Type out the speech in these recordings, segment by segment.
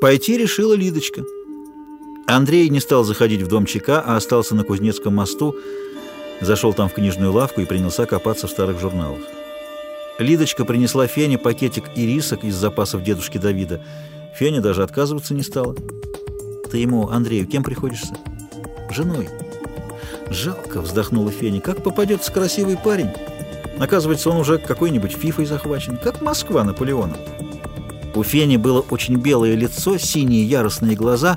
Пойти решила Лидочка. Андрей не стал заходить в дом ЧК, а остался на Кузнецком мосту, зашел там в книжную лавку и принялся копаться в старых журналах. Лидочка принесла Фене пакетик ирисок из запасов дедушки Давида. Феня даже отказываться не стала. «Ты ему, Андрею, кем приходишься?» «Женой». «Жалко», — вздохнула Феня, — «как попадется красивый парень?» Оказывается, он уже какой-нибудь фифой захвачен, как Москва Наполеоном. У Фени было очень белое лицо, синие яростные глаза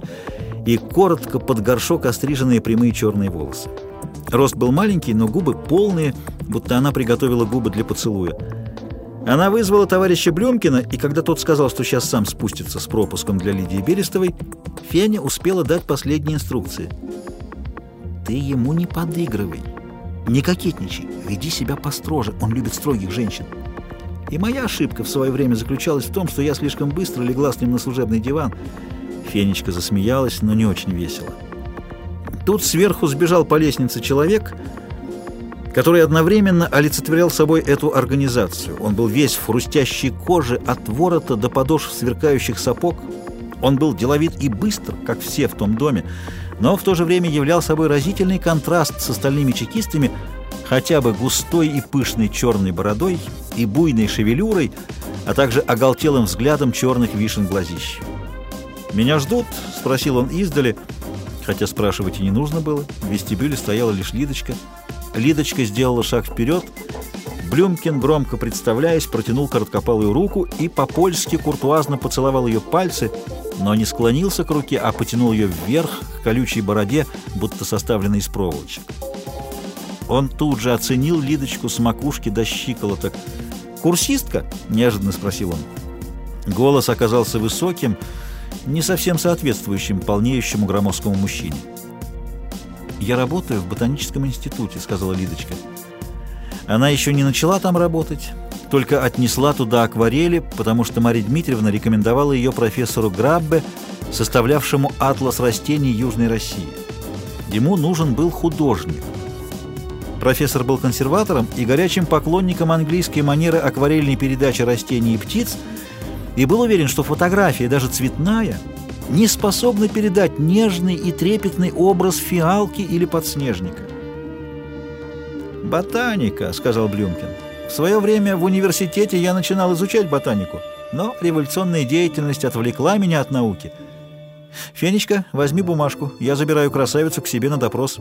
и коротко под горшок остриженные прямые черные волосы. Рост был маленький, но губы полные, будто она приготовила губы для поцелуя. Она вызвала товарища Блюмкина, и когда тот сказал, что сейчас сам спустится с пропуском для Лидии Берестовой, Феня успела дать последние инструкции. «Ты ему не подыгрывай, не кокетничай, веди себя построже, он любит строгих женщин». И моя ошибка в свое время заключалась в том, что я слишком быстро легла с ним на служебный диван. Фенечка засмеялась, но не очень весело. Тут сверху сбежал по лестнице человек, который одновременно олицетворял собой эту организацию. Он был весь в хрустящей коже от ворота до подошв сверкающих сапог. Он был деловит и быстр, как все в том доме, но в то же время являл собой разительный контраст с остальными чекистами – хотя бы густой и пышной черной бородой и буйной шевелюрой, а также оголтелым взглядом черных вишен глазищ. «Меня ждут?» — спросил он издали, хотя спрашивать и не нужно было. В вестибюле стояла лишь Лидочка. Лидочка сделала шаг вперед. Блюмкин, громко представляясь, протянул короткопалую руку и по-польски куртуазно поцеловал ее пальцы, но не склонился к руке, а потянул ее вверх к колючей бороде, будто составленной из проволочек. Он тут же оценил Лидочку с макушки до щиколоток. «Курсистка?» — неожиданно спросил он. Голос оказался высоким, не совсем соответствующим полнеющему громоздкому мужчине. «Я работаю в ботаническом институте», — сказала Лидочка. Она еще не начала там работать, только отнесла туда акварели, потому что Мария Дмитриевна рекомендовала ее профессору Граббе, составлявшему атлас растений Южной России. Ему нужен был художник — Профессор был консерватором и горячим поклонником английской манеры акварельной передачи растений и птиц и был уверен, что фотография, даже цветная, не способна передать нежный и трепетный образ фиалки или подснежника. «Ботаника», — сказал Блюмкин. «В свое время в университете я начинал изучать ботанику, но революционная деятельность отвлекла меня от науки. Фенечка, возьми бумажку, я забираю красавицу к себе на допрос».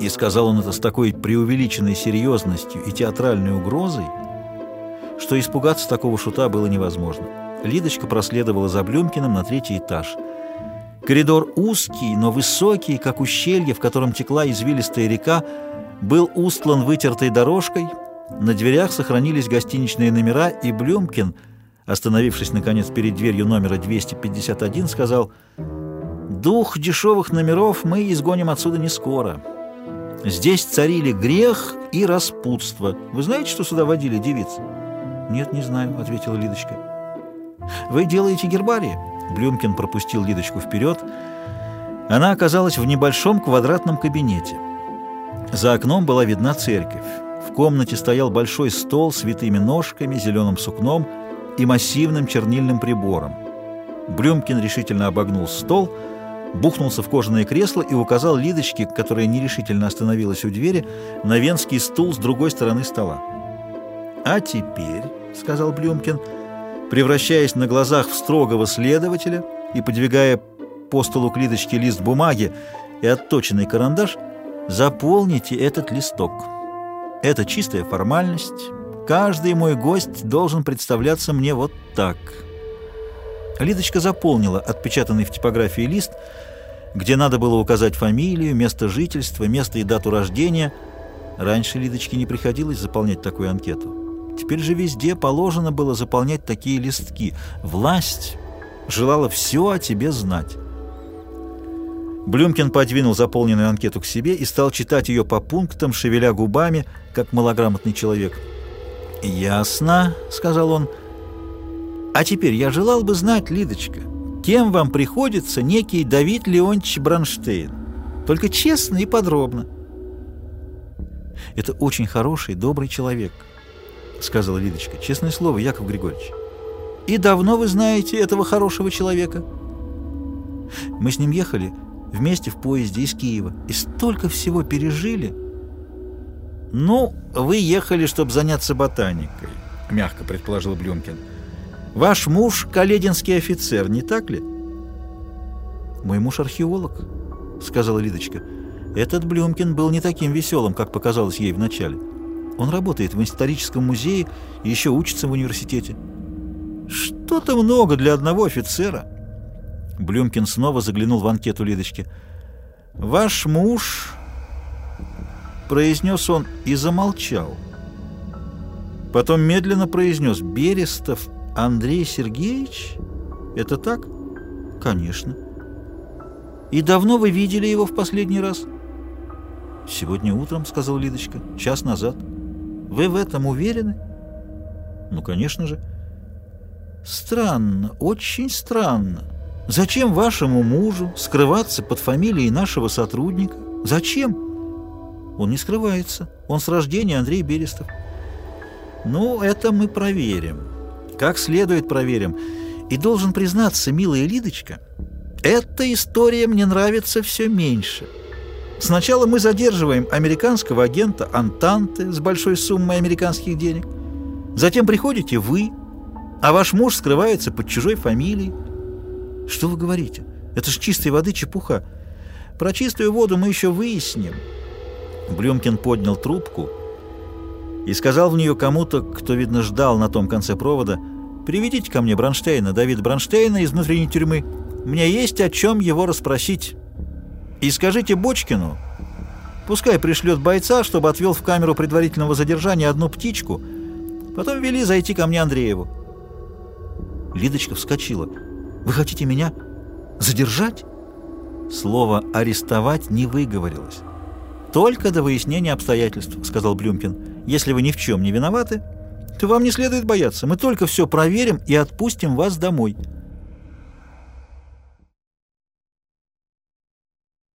И сказал он это с такой преувеличенной серьезностью и театральной угрозой, что испугаться такого шута было невозможно. Лидочка проследовала за Блюмкиным на третий этаж. Коридор узкий, но высокий, как ущелье, в котором текла извилистая река, был устлан вытертой дорожкой, на дверях сохранились гостиничные номера, и Блюмкин, остановившись, наконец, перед дверью номера 251, сказал «Дух дешевых номеров мы изгоним отсюда не скоро». Здесь царили грех и распутство. Вы знаете, что сюда водили девиц? Нет, не знаю, ответила Лидочка. Вы делаете гербарии? Блюмкин пропустил Лидочку вперед. Она оказалась в небольшом квадратном кабинете. За окном была видна церковь. В комнате стоял большой стол с витыми ножками, зеленым сукном и массивным чернильным прибором. Блюмкин решительно обогнул стол — бухнулся в кожаное кресло и указал Лидочке, которая нерешительно остановилась у двери, на венский стул с другой стороны стола. «А теперь», — сказал Блюмкин, превращаясь на глазах в строгого следователя и подвигая по столу к Лидочке лист бумаги и отточенный карандаш, «заполните этот листок. Это чистая формальность. Каждый мой гость должен представляться мне вот так». Лидочка заполнила отпечатанный в типографии лист, где надо было указать фамилию, место жительства, место и дату рождения. Раньше Лидочке не приходилось заполнять такую анкету. Теперь же везде положено было заполнять такие листки. Власть желала все о тебе знать. Блюмкин подвинул заполненную анкету к себе и стал читать ее по пунктам, шевеля губами, как малограмотный человек. «Ясно», — сказал он, — а теперь я желал бы знать, Лидочка, кем вам приходится некий Давид Леонтьевич Бронштейн? Только честно и подробно. Это очень хороший, добрый человек, сказала Лидочка. Честное слово, Яков Григорьевич. И давно вы знаете этого хорошего человека? Мы с ним ехали вместе в поезде из Киева и столько всего пережили. Ну, вы ехали, чтобы заняться ботаникой, мягко предположил Блюмкин. Ваш муж калединский офицер, не так ли? Мой муж археолог, сказала Лидочка. Этот Блюмкин был не таким веселым, как показалось ей вначале. Он работает в историческом музее и еще учится в университете. Что-то много для одного офицера. Блюмкин снова заглянул в анкету Лидочки. «Ваш муж...» Произнес он и замолчал. Потом медленно произнес «Берестов Андрей Сергеевич? Это так?» «Конечно». «И давно вы видели его в последний раз?» «Сегодня утром», — сказал Лидочка, — «час назад». «Вы в этом уверены?» «Ну, конечно же». «Странно, очень странно. Зачем вашему мужу скрываться под фамилией нашего сотрудника? Зачем?» «Он не скрывается. Он с рождения Андрей Берестов». «Ну, это мы проверим. Как следует проверим. И должен признаться, милая Лидочка, эта история мне нравится все меньше». Сначала мы задерживаем американского агента Антанты с большой суммой американских денег. Затем приходите вы, а ваш муж скрывается под чужой фамилией. Что вы говорите? Это ж чистой воды чепуха. Про чистую воду мы еще выясним. Блюмкин поднял трубку и сказал в нее кому-то, кто, видно, ждал на том конце провода, «Приведите ко мне Бронштейна, Давид Бронштейна из внутренней тюрьмы. Мне есть о чем его расспросить». И скажите Бочкину, пускай пришлет бойца, чтобы отвел в камеру предварительного задержания одну птичку, потом вели зайти ко мне Андрееву. Лидочка вскочила. «Вы хотите меня задержать?» Слово «арестовать» не выговорилось. «Только до выяснения обстоятельств», — сказал Блюмкин. «Если вы ни в чем не виноваты, то вам не следует бояться. Мы только все проверим и отпустим вас домой».